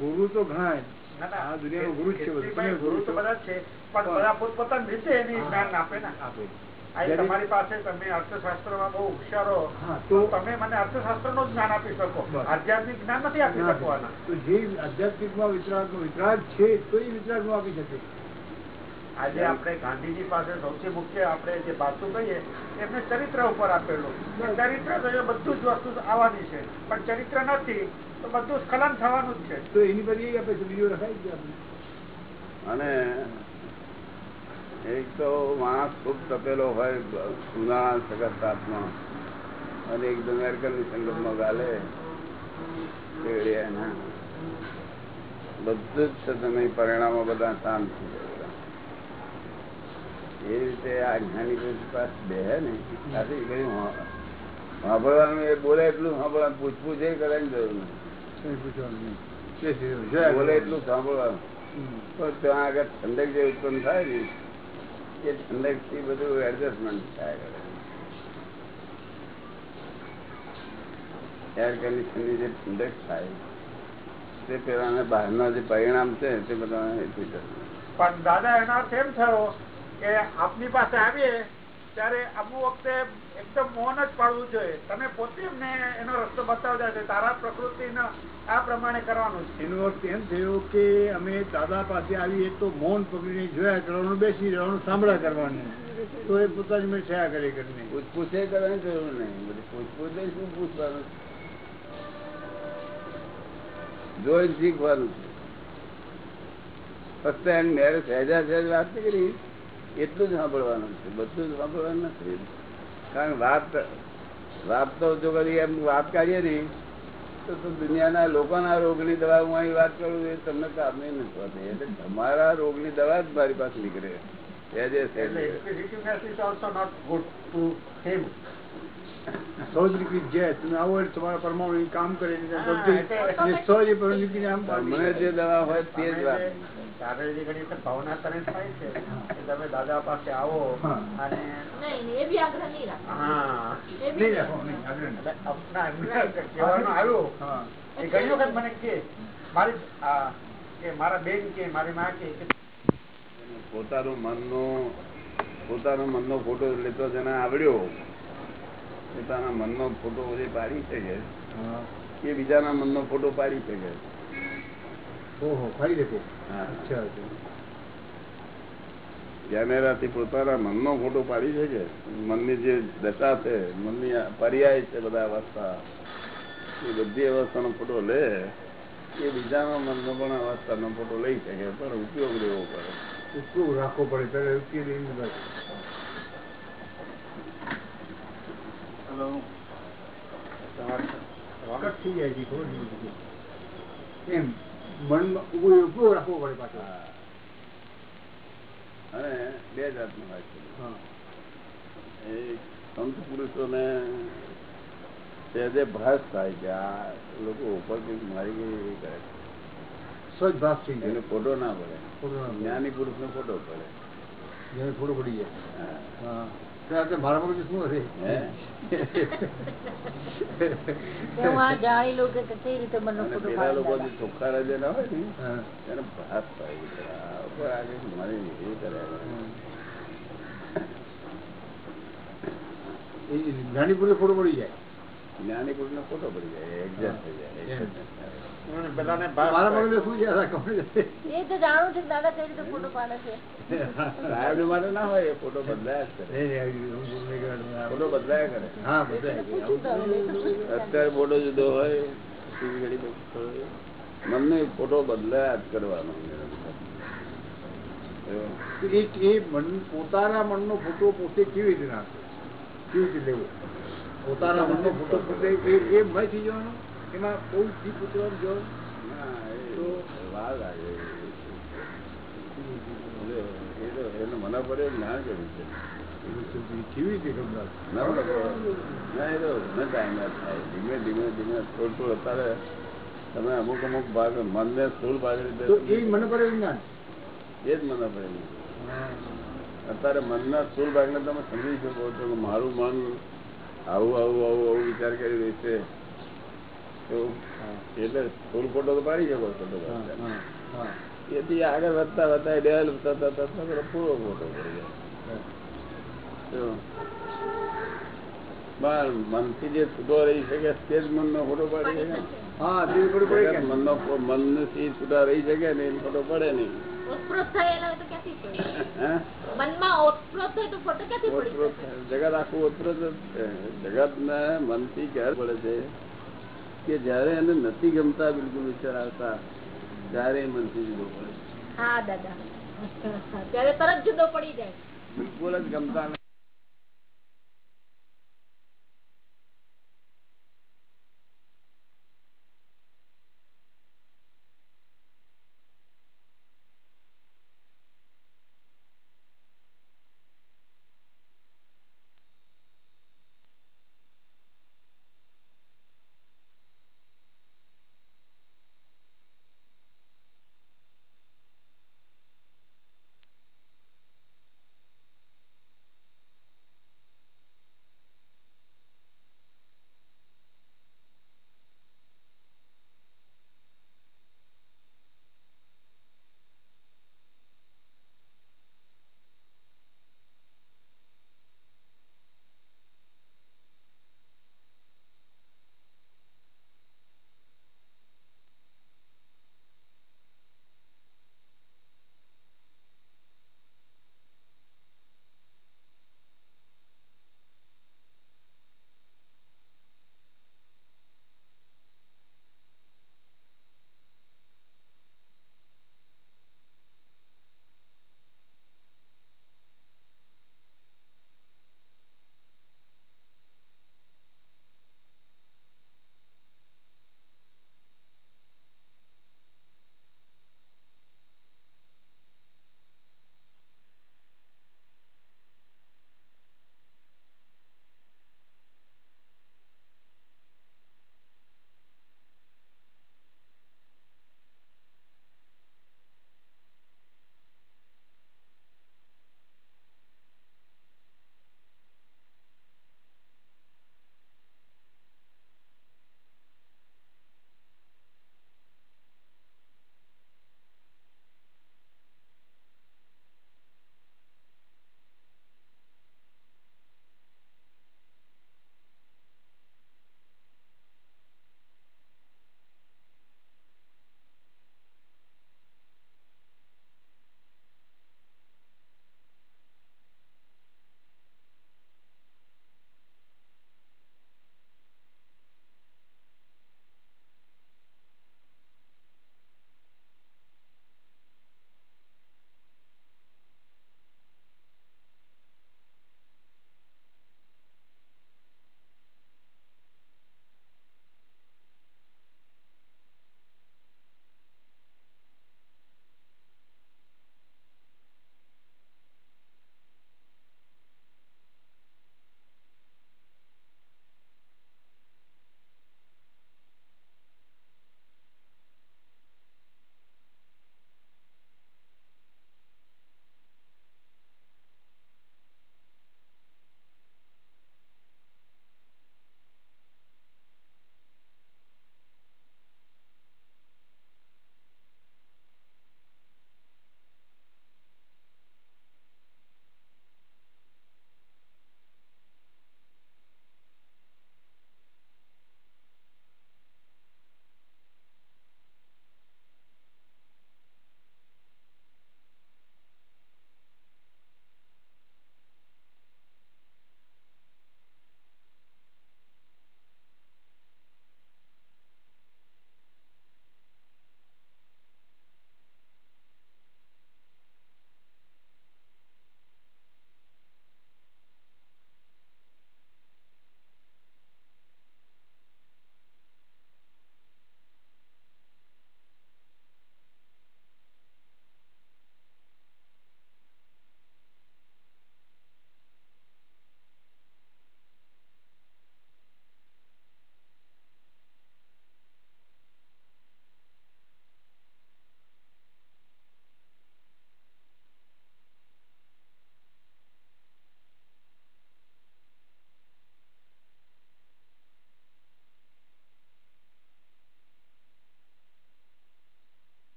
Speaker 7: ગુરુ
Speaker 2: તો
Speaker 7: ઘણા
Speaker 2: ના, ના,
Speaker 7: જ
Speaker 2: જ ને. તમારી પાસે તમે અર્થશાસ્ત્રમાં બહુ હોશિયારો તો
Speaker 7: તો-
Speaker 2: તમે મને અર્થશાસ્ત્રનું જ્ઞાન આપી શકો. આધ્યાત્મિક જ્ઞાન નથી આપી શકવાના.
Speaker 7: તો જે આધ્યાત્મિકમાં વિતરાગનો વિતરાગ છે તો એ વિતરાગનો આપી શકે.
Speaker 2: આજે આપણે ગાંધીજી પાસે સૌથી મુખ્ય આપણે જે પાછું કહીએ એમને ચરિત્ર ઉપર આપેલું. ચરિત્ર બધું જ વસ્તુ આવવાની છે પણ ચરિત્ર નથી. તો બધું સ્ખલન થવાનું જ છે.
Speaker 7: તો એની બીજો રખાય જ
Speaker 1: અને એક તો માણસ ખૂબ તપેલો હોય ઉનાળા સગત તાપમાં અને એકદમ એર કન્ડિશનમાં ગાલે એના. બધું જ છે તમે પરિણામો બધા શાંત થઈ જાય એ રીતે આ જ્ઞાની પાસ બેહે ને? ઘણી હા- સાંભળવાનું એ બોલે એટલું સાંભળવાનું પૂછવું છે કરવાની જરૂર નથી
Speaker 7: નહીં.
Speaker 1: બોલે એટલું ઠંડક જે થાય ને એ ઠંડકથી જે પરિણામ છે તે બધા
Speaker 2: પણ દાદા, એનો એમ થયો કે આપની પાસે આવીએ ત્યારે અમુક વખતે એકદમ મૌન જ પાડવું જોઈએ. તમે પોતે એમને એનો રસ્તો બતાવતા છે તારા પ્રકૃતિ આ પ્રમાણે કરવાનું છે.
Speaker 7: એનો અર્થ એમ થયો કે અમે દાદા પાસે આવીએ તો મૌન પકડીને જોયા કરવાનું બેસી રહેવાનું સાંભળા કરવાનું. તો એ પોતાની મેં થયા કરી કરીને
Speaker 1: પૂછપૂછે કરવાની જરૂર નહીં. બધી પૂછપૂછે શું પૂછવાનું જોઈ શીખવાનું છે. ફક્ત એમ મેરેજ સહેજા સહેજ વાત નહીં કરી. એટલું જ સાંભળવાનું છે. બધું જ સાંભળવાનું નથી. કારણ વાત વાત તો જો કદી એમ વાત કાઢીએ ને તો દુનિયાના લોકોના રોગની દવા હું અહીં વાત કરું એ તમને કામની નથી હોતી એટલે તમારા રોગની દવા જ મારી પાસે નીકળે. એ
Speaker 2: એટલે
Speaker 7: સૌદ્રિકી મન તમે આવો તમારા પરમાણુ કામ કરે ને
Speaker 1: જે દવા હોય તે જ વાત.
Speaker 2: ભાવના તને થાય છે. દાદા પાસે આવો અને ઘણી વખત મને કે મારી મારા બેન કે મારી માં કે
Speaker 1: પોતાનું મનનો પોતાનો મનનો ફોટો લેતો જેને આવડ્યો. પોતાના મનનો ફોટો જે પાડી શકે એ બીજાના મનનો ફોટો પાડી શકે કેમેરાથી પોતાના મનનો ફોટો પાડી શકે મનની જે દશા છે મનની પર્યાય છે બધા અવસ્થા એ બધી અવસ્થાનો ફોટો લે એ બીજાના મનનો પણ અવસ્થાનો ફોટો લઈ શકે પણ ઉપયોગ લેવો પડે.
Speaker 7: ઉપયોગ રાખવો પડે પેલા યુક્તિ લઈને બસ કટ થઈ જાય છે ખબર નહીં પડતી. એમ ઉપયોગ ઉપયોગ રાખવો પડે પાછો.
Speaker 1: અને બે જાતનો હોય છે. એ સંત પુરુષોને સહેજે ભાસ થાય કે આ લોકો ઉપર કંઈક મારી ગઈ એ કરે
Speaker 7: સ્વચ્છ ભાસ થઈ જાય.
Speaker 1: ફોટો ના પડે. જ્ઞાની પુરુષ નો ફોટો પડે.
Speaker 7: થોડું પડી જાય.
Speaker 1: હા.
Speaker 7: મારા મગજ શું
Speaker 6: રીતે મનનો ફોટો પાડે
Speaker 7: જ્ઞાની જાય
Speaker 1: જ્ઞાની પૂરી નો ફોટો પડી જાય. એડજસ્ટ થઈ જાય
Speaker 7: મારા મગજ શું છે?
Speaker 6: એ તો જાણું છું દાદા કઈ રીતે ફોટો પાડે છે.
Speaker 1: સાહેબ માટે ના હોય ફોટો બદલાયા. ફોટો બદલાયા કરે.
Speaker 7: હા.
Speaker 1: અત્યારે ફોટો જુદો હોય એક ફોટો બદલાયા જ કરવાનો.
Speaker 7: એ એ મન પોતાના મનનો ફોટો પોતે કેવી રીતે નાખે? કેવી રીતે લેવો? પોતાના મનનો ફોટો પોતે એ એ મય થઈ જવાનો? એમાં બહુ જીભ ઉતરવાનું જો
Speaker 1: ના, એને મને પડે ના કર્યું છે ના ના, એ તો time થાય. ધીમે ધીમે ધીમે થોડું થોડું અત્યારે તમે અમુક અમુક ભાગ મનને સ્થૂળ ભાગ રીતે
Speaker 7: એ મને પડે જ્ઞાન
Speaker 1: એ જ મને પડે અત્યારે મનના સ્થૂળ ભાગને તમે સમજી શકો છો મારું મન આવું આવું આવું આવું વિચાર કરી રહ્યું છે એટલે સ્થૂળ ફોટો તો પાડી શકો છો તો
Speaker 7: હા હા હા.
Speaker 1: એથી આગળ વધતા વધતા ડેવલપ થતા થતા પૂરો ફોટો પડી જાય. પણ મનથી જે છૂટો રહી શકે તે જ મનનો ફોટો પાડી શકે.
Speaker 7: હા દિલ પડે પડે
Speaker 1: મનનો મનથી છૂટા રહી શકે ને એ ફોટો પડે નહીં.
Speaker 6: ફોટો?
Speaker 1: જગત આખું ઓતપ્રોત જગત ને મનથી ઘેર પડે છે? કે જયારે એને નથી ગમતા બિલકુલ વિચાર આવતા ત્યારે મનથી જુદો પડે.
Speaker 6: હા દાદા. ત્યારે તરત જુદો પડી જાય.
Speaker 1: બિલકુલ જ ગમતા